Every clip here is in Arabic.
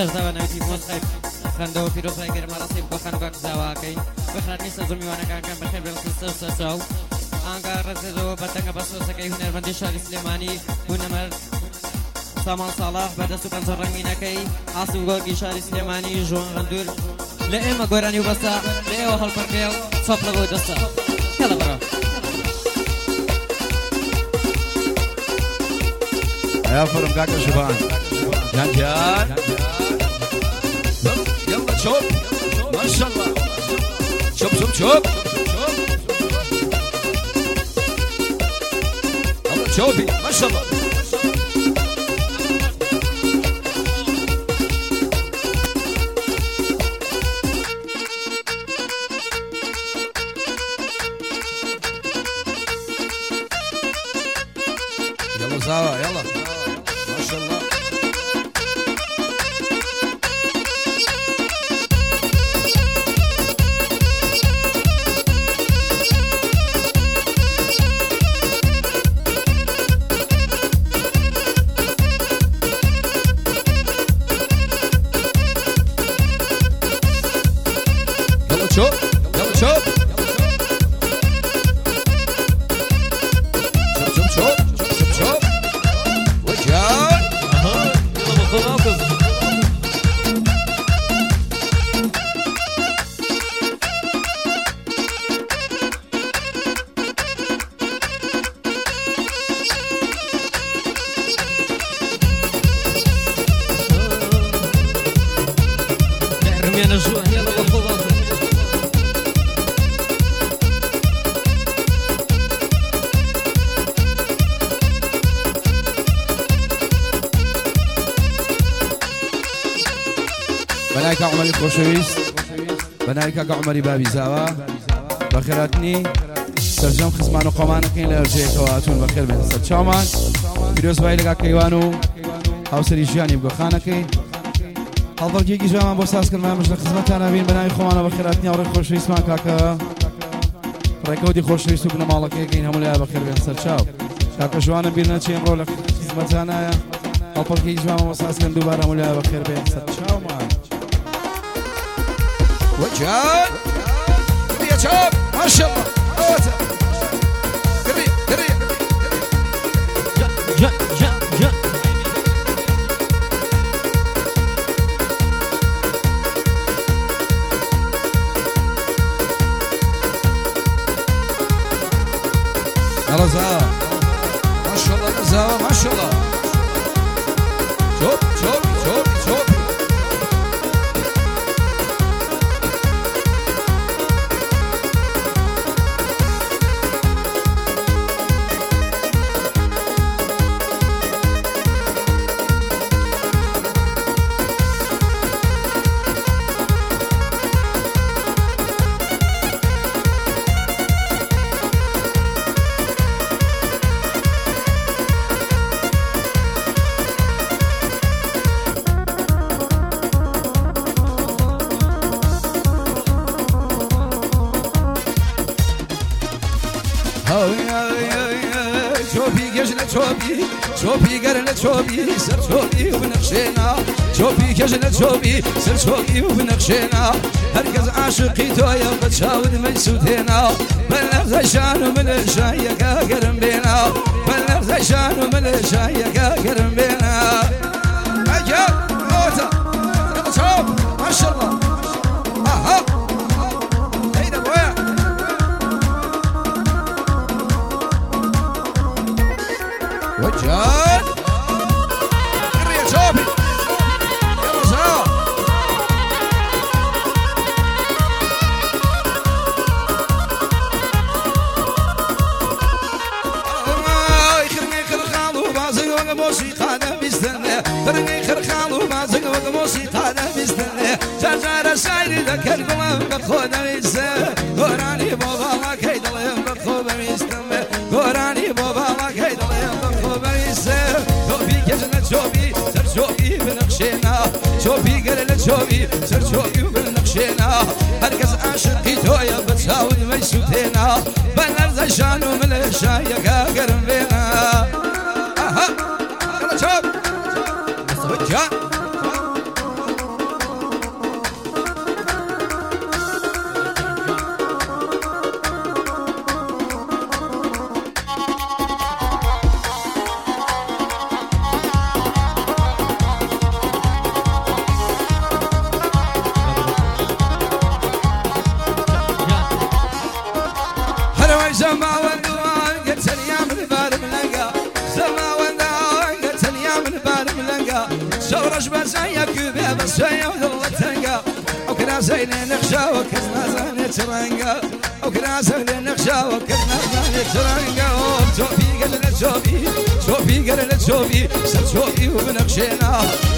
دەرزاوە ناوتی مۆسخەی خندەوە پیرۆزای گەرمە ڕستی بۆ خەنگاک زاواکەی بەخراتنی سەزم میوانەکانکان بەخێر بەسە سەساو ئانگا ڕزێزەوە بەتەنگە بە سۆسەکەی هوەرمەندی شاری سلێمانی هونەمەر سامان ساڵاح بەدەست و پەنج ڕنگینەکەی ئاسم گۆرگی شاری سلێمانی ژۆن غەندور لە ئێمە گۆرانی و بەستا لە ئێوە هەڵپەرکێ و چەپ لە بۆ دەستا کەڵە بڕە يا فرم كاكا شبان جان جان يلا شوف ما شاء الله شوف شوف شوف يلا شوف يلا بەنایکە عمەری خۆشەویست بەنایکە عمەری بابی زاوە بەخێراتنی سەررجەم خزمان و قۆمانەکەین لە ئەرجەیەکەواتون بەخێر بێن سەر چاومان. پیرۆزبای لەگا کەیوان و هاوسری ژیانی بگۆخانەکەی هەڵدەڵگێکی ژامان بۆ سازکردمامش لە خزمەتان نبین بەناوی خۆمانە بەخێراتنی ئەوڕێ خۆشەویستمان کاکە. ڕێکەوتی خۆشەویست و بنەماڵەکەیەکەین هەموو لای بەخێر بێن سەر چاو. کاکە ژوانە بیر نەچی ئەمڕۆ لە خزمەتانایە هەڵپەڵکی ژوان بۆ سازکردن دووبارە هەموو لای بەخێر بێن سەر چاومان. وجهان يا شباب ما شاء الله اوزع دري دري يا يا يا رزاق چۆپی گەژ لە چۆپی چۆپی گەر لە چۆپی سەر چۆپی و بنەخشێنا چۆپی گەژ لە چۆپی سەر چۆپی و بنەخشێنا هەرگەز عاشقی تۆیە بە چاود من سووتێنا بەلەر زەشان و منە شایەکە گەرم بێنا بەلەر زەشان و منە شایەکە گەرم بێنا Yeah. قلل شوفي سر شوفي بنقشينا هركز عاشقي تويا بتساوي ميسوتينا بنرز شانو من الشايقة قرم بينا أها يلا وجه نخشى وكنا زين ترنقا وكنا زين نخشى وكنا زين ترنقا شوفي قال شوفي شوفي قال شوفي سر شوفي وبنخشينا.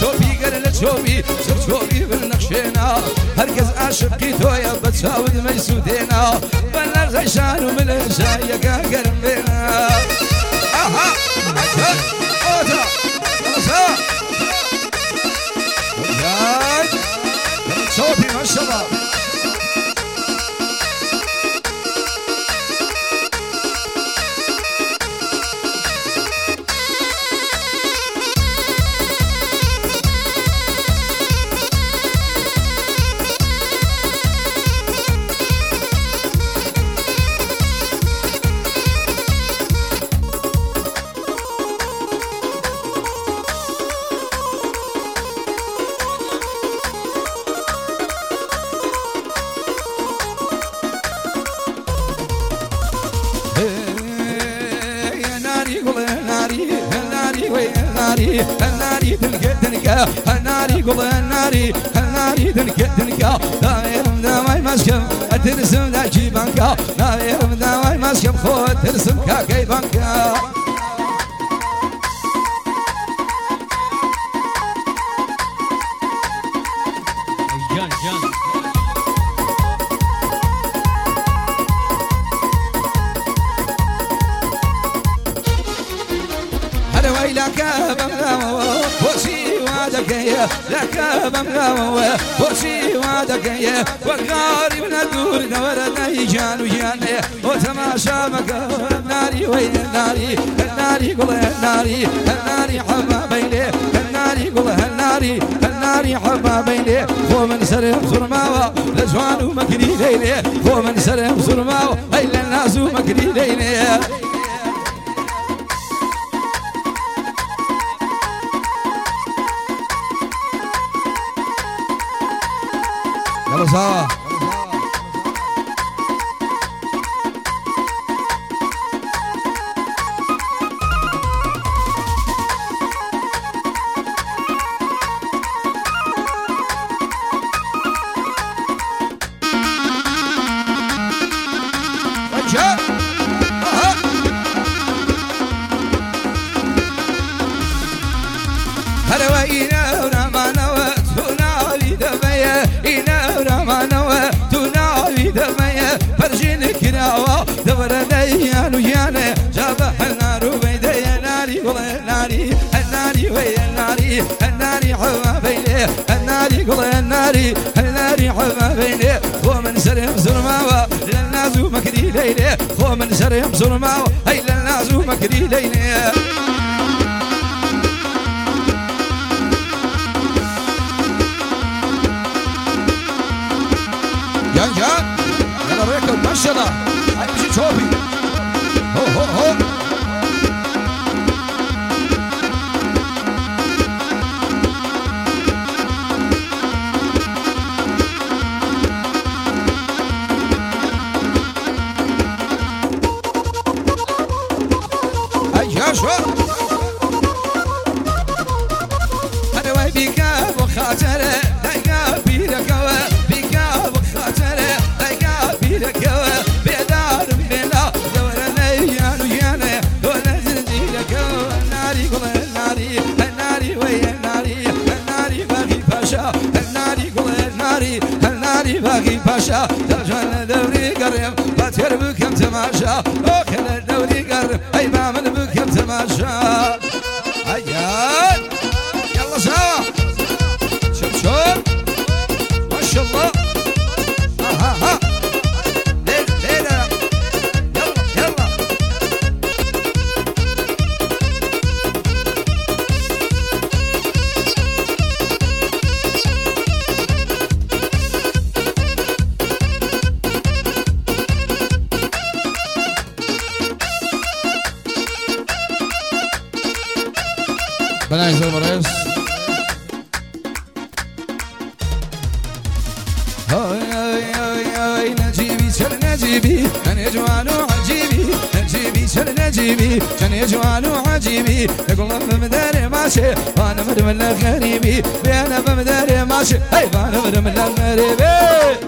شوفي قال شوفي سر شوفي وبنخشينا. هركز عاشقي تويا بتساود ميسودينا بلغ غيشان وملشا يا قرم بينا. أها أها أوتا شاء الله. تنكا تنكا يا ناري قول يا ناري يا ناري تنكا تنكا داير مداوي مسكم ترسم ذا جيبانكا داير مداوي مسكم خو ترسم كاكي بانكا. جان جان. هذا ويلك يا لك بمغاوة وشي وعدك يا وقاري من الدور دورنا يجان وجان وتماشى مكا الناري وين الناري الناري قول الناري الناري حبابيني الناري قول الناري الناري حبابيني هو من سرم سرماوة لجوان ومكري ليلي هو من سرم سرماوة إلا الناس ومكري ليلي يلا ومن سرهم سرماوة للناس مكري ليلي ومن سرهم سرماوة هي للناس مكري ليلي جان يلا الله هيمشي شوفي هو هو هو. باتر بكم تماشا اوكل دوري قريب أي ما من بكم تماشا مريس هاي هاي هاي هاي نجيبي سر نجيبي أنا جوان وعجيبي نجيبي جني جوان وعجيبي يقول بمداري ماشي وأنا مرمل غريبي بينا بمداري ماشي هي وأنا مرمل غريبي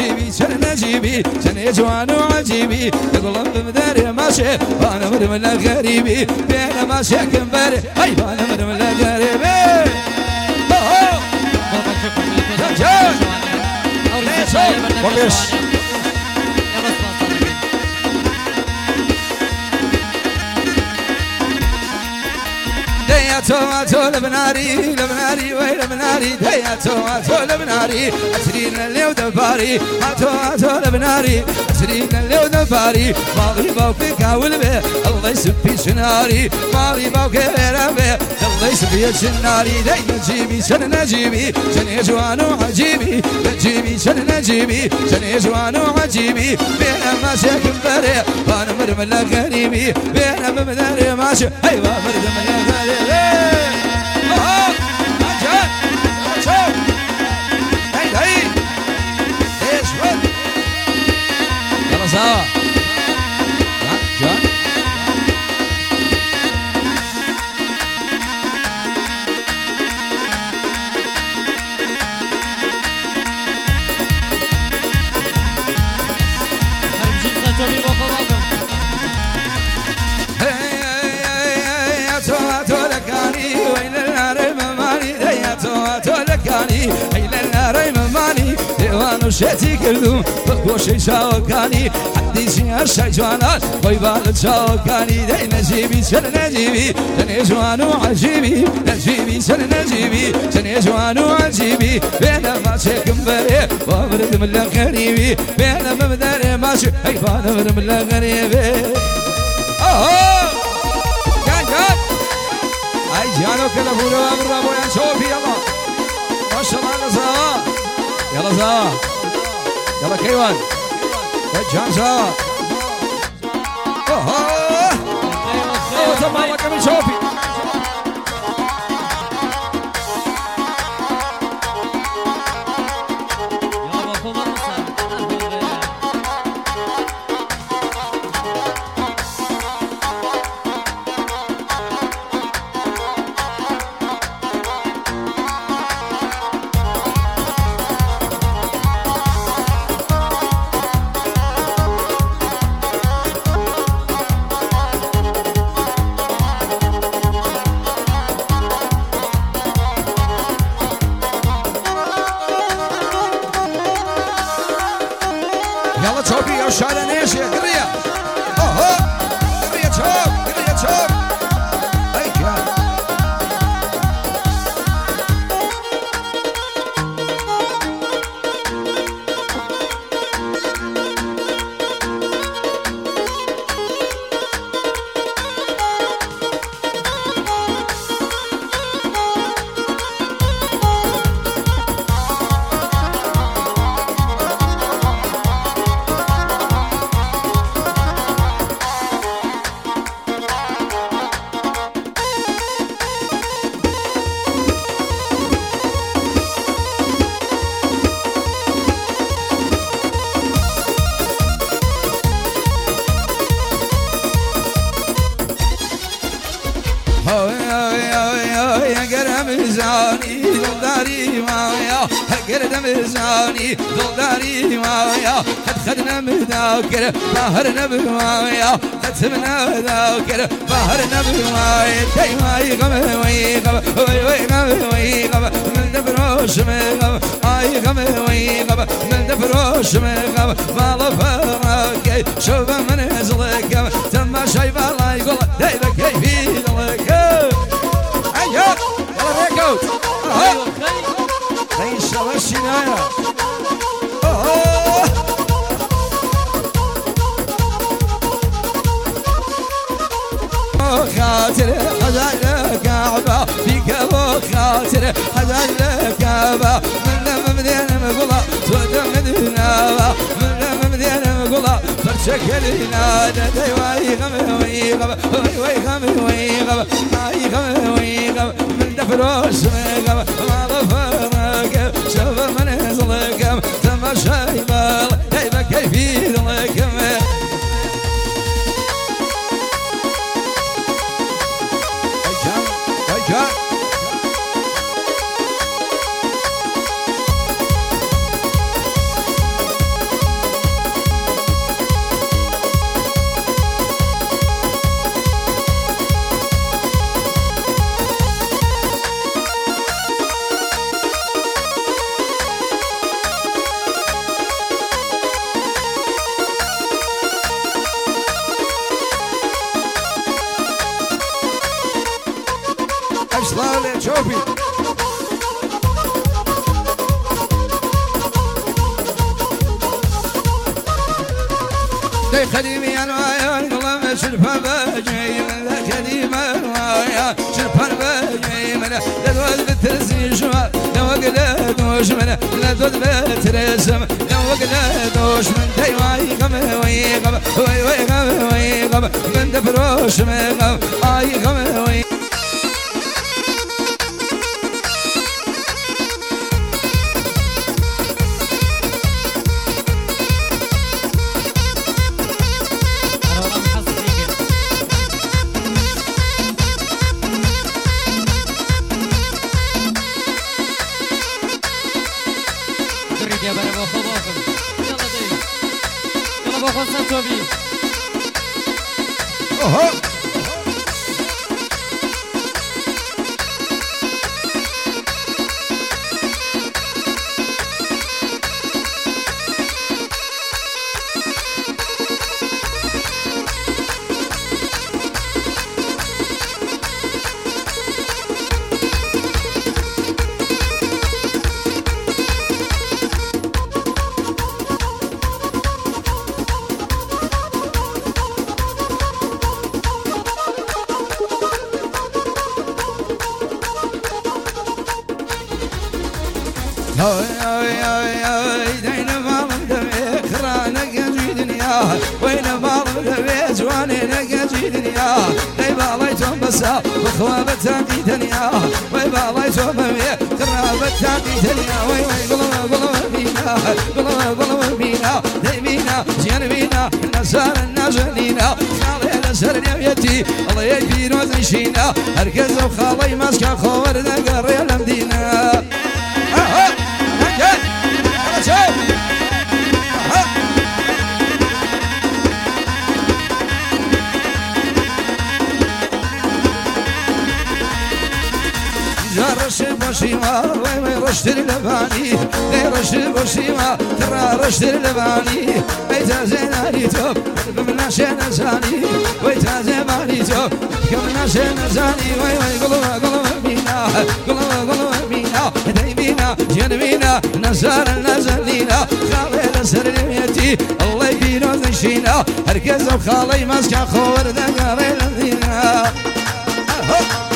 نجيبي سن نجيبي؟ جني جوانو عجيبي؟ يقول بمداري ماشي وأنا مرمل غريبي. بين ماشي كمبري اي وأنا مرمل غريبي. أوه! ديا تو تو لبناري لبناري وي لبناري ديا تو تو لبناري اسرين اللي ودباري تو تو لبناري اسرين اللي ودباري ماضي باوكي كاول به الله يسبي شناري. ماضي باوكي ربي الله يسبي شناري. دي نجيبي شن نجيبي شن جوانو عجيبي. نجيبي شن نجيبي شن جوانو عجيبي. بين ما شاكم بري وأنا مرمل غريبي. بين ممداري ماشي ايوا مرمل غريبي. شتی کردم با گوشه شاو کنی بقوشي شاوكاني حديثي هالشي جوانات ويبال شاوكاني دي نجيبي سن نجيبي سن جوانو عجيبي نجيبي سن نجيبي سن جوانو عجيبي بين ما شكم بري وابرد من الغريبي بين مبدري ماشي هيفان من الغريبي اوه كان كان اي جانو كده فولو أمر ابو شوفي يلا ما شاء الله يلا سوا يلا سوا يلا كيوان Hey, John's up. Oh, oh. What's up, قد خدنا مذاكر ظهرنا بمايا ختمنا ذاكر ظهرنا بمايا كي ماي غم وي غم وي وي غم وي غم من دفروش من غم اي غم وي غم من دفروش من غم ما فراكي شوف من نزلك تم شي بالله يقول دايما كيفي لك أيوه يلا ريكوت Ejo, hej! ليس الشناية خاطر حزن كعبة فيك أبو خاطر حزن كعبة. من مدين مقولة تود مدينة من مدين مقولة فرشكلنا ندي واي غم واي غم واي واي غم واي غم واي غم واي غم. من دفروس غم ما ظفرك شوف من زلك تمشي بال كيف كيف Aslan Çopi. دي خديمي أنا قلم شرفا بجي من ذا خديم أنا شرفا بجي من لا دوز بترسي شما لو قلا دوش من لا دوز بترسم لو قلا دوش من دي واي غم واي غم واي واي غم واي غم من دفروش من غم اي غم Oh, oh. بخوابة تاقي دنيا وي باليتهم بمي خرابة تاقي دنيا وي وي قلوا قلوا بينا قلوا قلوا بينا دي بينا زين بينا نسار النازلينا خالي نسر نبيتي الله يكفي وزنشينا هركز وخالي ماسكا خور نقر يا المدينة وي رشد اللباني لي رشد بشيما ترى رشد اللباني بيتا زيناني توب بمنا شينا زاني ويتا زيناني توب كمنا شينا زاني وي وي قلوا قلوا بينا قلوا قلوا بينا دي بينا جن بينا نزار نزلينا خالي نسر نميتي الله يبينا نشينا هركز وخالي مسكا خور دقاري لذينا أهو.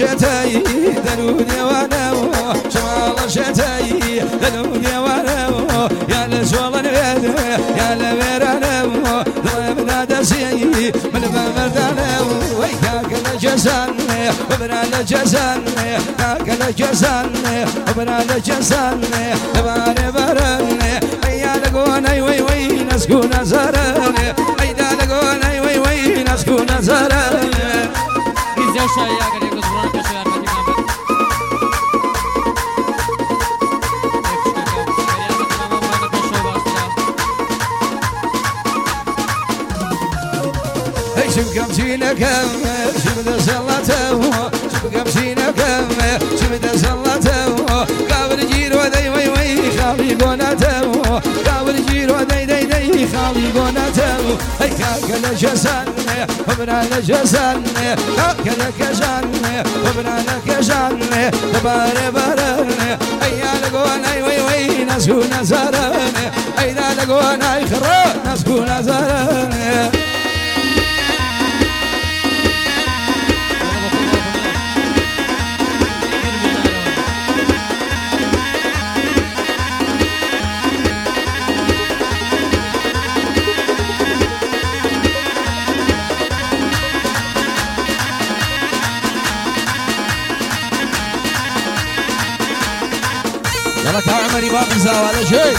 شتاي دنودي وأنا شمال شتاي دنودي وأنا يا لسوال البيت يا لبيرانا ضرب نادى سي من بمردانا ويكاك الجسن وبنا الجسن كاك الجسن وبنا الجسن باري برن يا لقوني وي وي نسكون زرن ايدا لقوني وي وي نسكون زرن Bizde aşağıya gel خالي قونته هي كاكل جسن. وبنا لجسن كاكل كجن. وبنا لكجن تباري بارن. ايا لقون أي وي وي نسكو نزارن ايدا لقون أي خرا نسكو نزارن باقي زاوى على شيء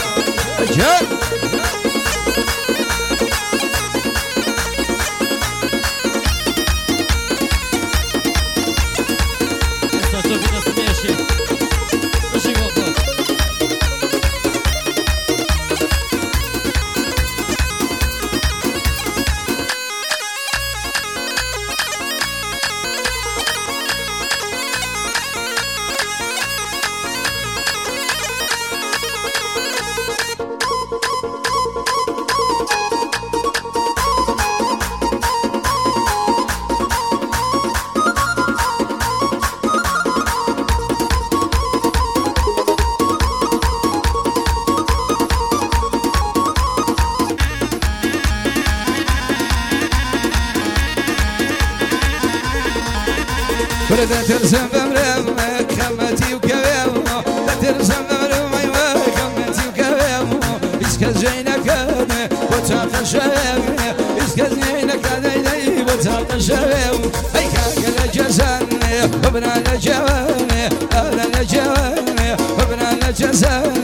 ترسم بمرم خمتي وكبيم لا ترسم بمرم ايوا خمتي وكبيم اسكز جينك أنا وتاق الشباب اسكز جينك أنا دي وتاق الشباب اي كاك الجسن وبنا الجوان أنا الجوان وبنا الجسن تباري